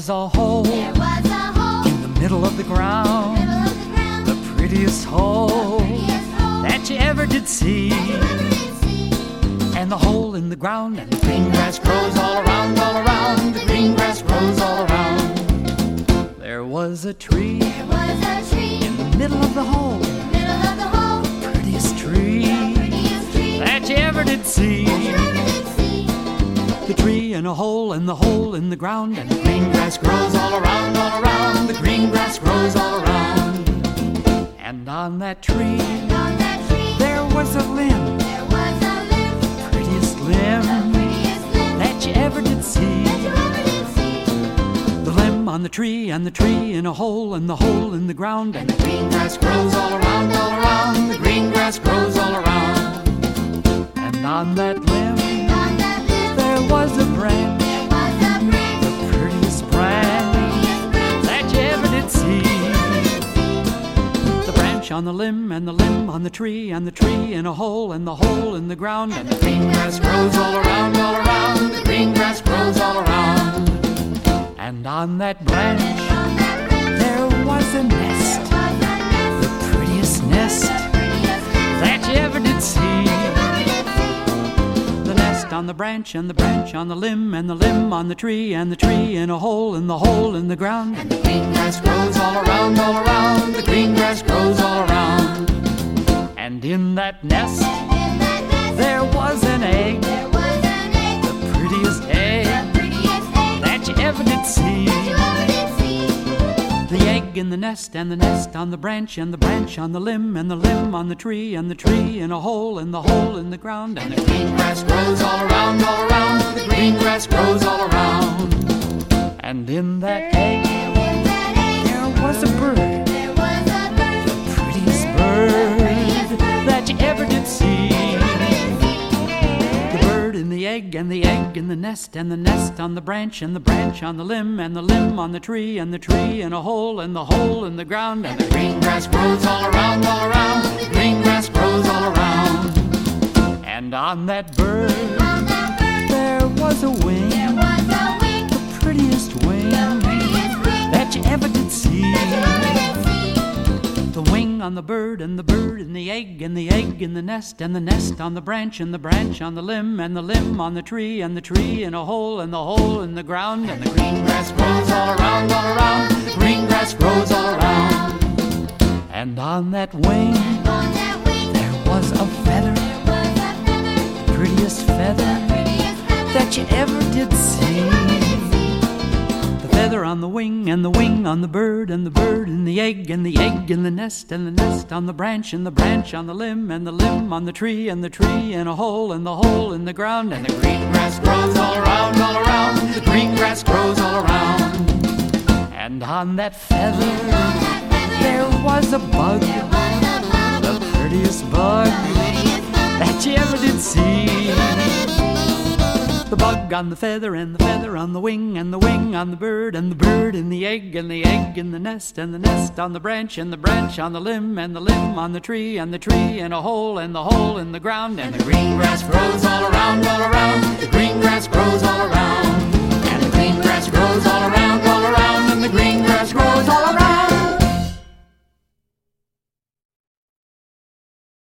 was a hole There was a hole in the middle of the ground, middle of the ground. the prettiest hole Prettiest hole that you ever did see. you ever did see. And the hole in the ground, and the green grass grows all around, all around. The green grass grows all around. There was a tree There was a tree in the middle of the hole, middle of the hole. prettiest tree Prettiest tree that you ever did see. you ever did see. The tree in a hole, and the hole in the ground, and the green grass grows all around, all around. The green grass grows all around. And on that tree, On that tree there was a limb, there was a limb. prettiest limb Prettiest limb that you ever did see. you ever did see. The limb on the tree, and the tree in a hole, and the hole in the ground, and the green grass grows all around, all around. The green grass grows all around. And on that limb, on the limb, and the limb on the tree, and the tree in a hole, and the hole in the ground, and the green grass grows all around, all around. The green grass grows all around. And on that branch, there was a nest. the Prettiest nest that you ever did see. The on the branch, and the branch on the limb, and the limb on the tree, and the tree in a hole, and the hole in the ground. And the green grass grows all around, all around. The green grass grows all around. And in that nest, in the nest, and the nest on the branch, and the branch on the limb, and the limb on the tree, and the tree in a hole, and the hole in the ground. And the green grass grows all around, all around. The green grass grows all around. And in that egg, there was a bird, there was a bird. prettiest bird that you ever did see. Egg, and the egg in the nest, and the nest on the branch, and the branch on the limb, and the limb on the tree, and the tree in a hole, and the hole in the ground. And the green grass grows all around, all around. The green grass grows all around. And on that bird, On that bird there was a wing, there was a wing. the prettiest wing On the bird, and the bird in the egg, and the egg in the nest, and the nest on the branch, and the branch on the limb, and the limb on the tree, and the tree in a hole, and the hole in the ground, and the green grass grows all around, all around. The green grass grows all around. And on that wing, feather on the wing, and the wing on the bird, and the bird in the egg, and the egg in the nest, and the nest on the branch, and the branch on the limb, and the limb on the tree, and the tree in a hole, and the hole in the ground, and the green grass grows all around, all around. The green grass grows all around. And on that feather, there was a bug, there was a bug. the prettiest bug The bug on the feather, and the feather on the wing, and the wing on the bird, and the bird in the egg, and the egg in the nest, and the nest on the branch, and the branch on the limb, and the limb on the tree, and the tree in a hole, and the hole in the ground, and the green grass grows all around, all around. The green grass grows all around, and the green grass grows all around,